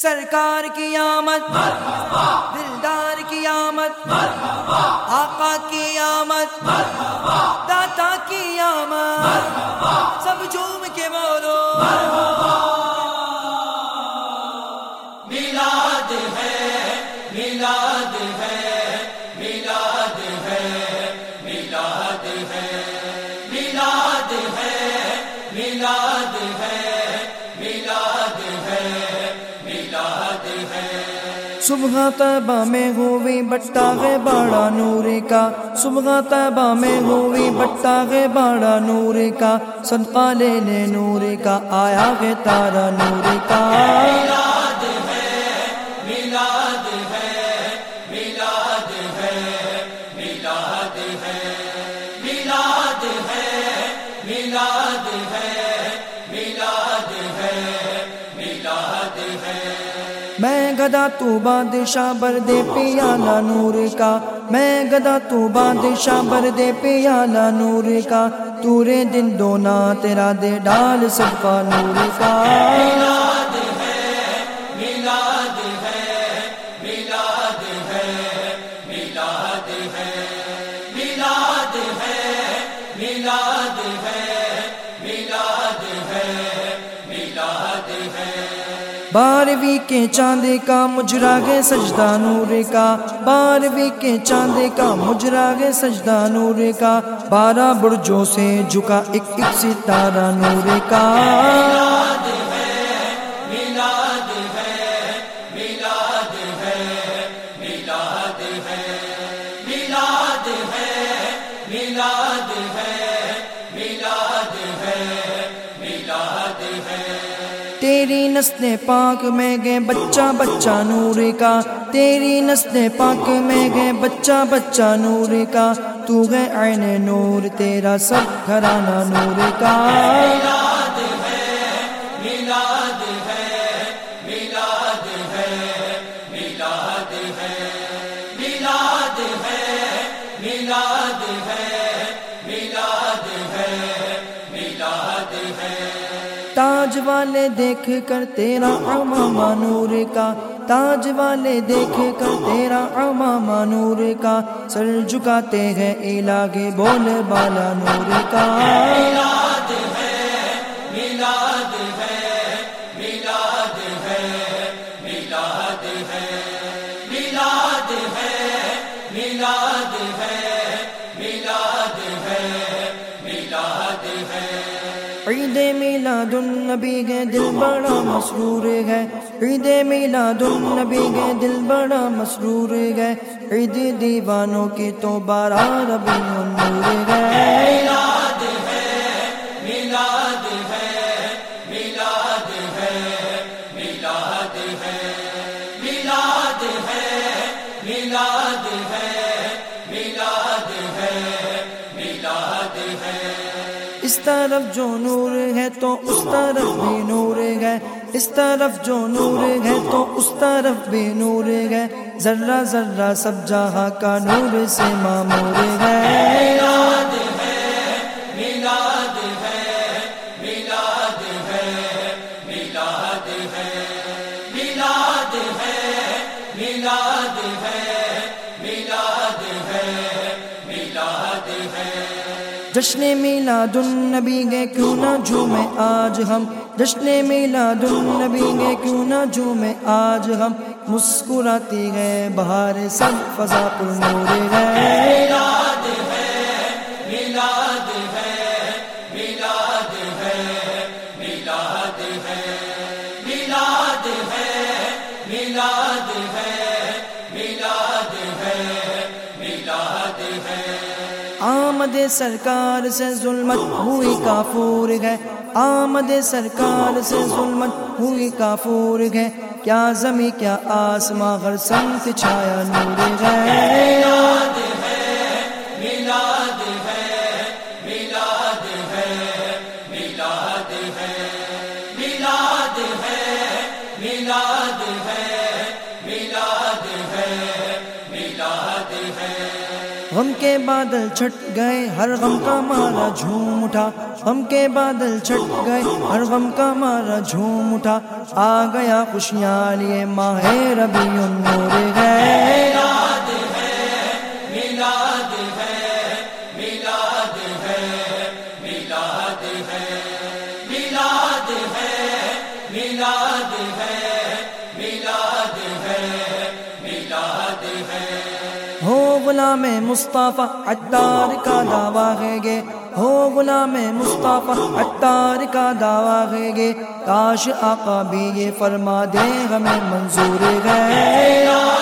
سرکار کی آمد دلدار کی آمد آقا کی آمد داتا کی آمد سب جھوم کے بولو میلاد ہے میلاد ہے میلاد ہے میلاد ہے۔ صبح طیبہ میں ہوئی بٹا گے باڑا نور کا صبح طیبہ میں ہوئی بٹا گے باڑا نور کا صدقہ لے لے نور کا آیا گے تارا نور کا میں گدا تو بادشاہ بر دے پیالہ نور کا میں گدا تو بادشاہ بر دے پیالہ نور کا تورے دن دونا تیرا دے ڈال سب کا نور کا میلاد ہے بارہویں کے چاندے کا مجرا گے سجدہ نور کا بارہویں کے چاندے کا مجرا گے سجدہ نور کا بارہ برجوں سے جھکا ایک ایک ستارہ نور کا ہے تیری نسل پاک میں گئے بچہ بچہ نور کا۔ تیری نسل پاک میں گئے بچہ بچہ نور کا۔ تو گئے عین نور، تیرا سب گھرانہ نور کا۔ میلاد ہے میلاد ہے۔ تاج والے دیکھ کر تیرا امامہ نور کا، تاج والے دیکھ کر تیرا امامہ نور کا۔ سر جھکاتے ہیں علاگے بول بالا نور کا۔ میلاد ہے میلاد ہے میلاد ہے میلاد ہے میلاد ہے میلاد ہے۔ عید میلاد النبی کے دل بڑا مسرور ہے۔ عید میلاد النبی کے دل بڑا مسرور ہے۔ عید دیوانوں کی تو بارہ ربی نور ہے ہے۔ طرف جو نور ہے تو اس طرف بھی نور ہے۔ اس طرف جو نور ہے تو اس طرف بھی نور ہے۔ ذرہ ذرہ سب جہاں کا نور سے معمور ہے۔ میلاد ہے جشن میلاد النبی گے کیوں نہ جھومے آج ہم؟ جشن میلاد النبی گے کیوں نہ جھومے آج ہم؟ مسکراتی گئے بہار سب فضا پر نور ہے۔ آمد سرکار سے ظلمت، ہوئی کافور ہے۔ آمد سرکار سے ظلمت، ہوئی کافور ہے۔ کیا زمیں، کیا آسماں، ہر سمت چھایا نور ہے۔ میلاد ہے میلاد ہے میلاد ہے غم کے بادل چھٹ گئے، ہر غم کا مارا جھوم اٹھا۔ غم کے بادل چھٹ گئے، ہر غم کا مارا جھوم اٹھا۔ آ گیا خوشیاں لیے ماہ ربی نور گئے ہو غلام مصطفیٰ عطار کا دعویٰ ہے گے۔ ہو غلام مصطفیٰ عطار کا دعویٰ ہے گے۔ کاش آقا بھی یہ فرما دے، ہمیں منظور ہے۔